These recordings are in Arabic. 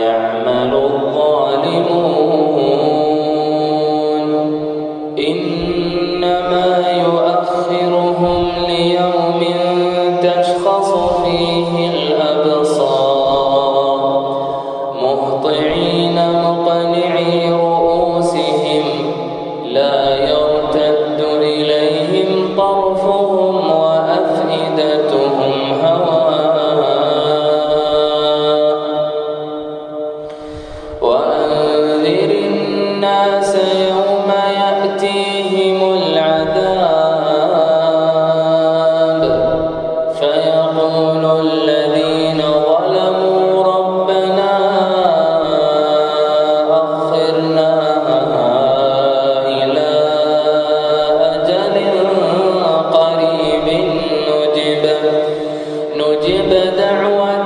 يعمل الظالمون. مستجب دعوة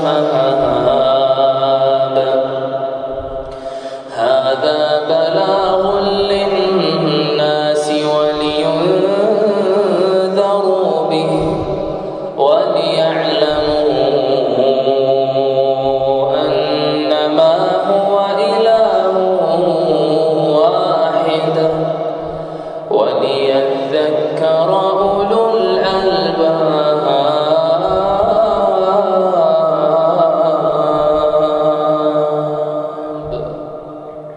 Amen.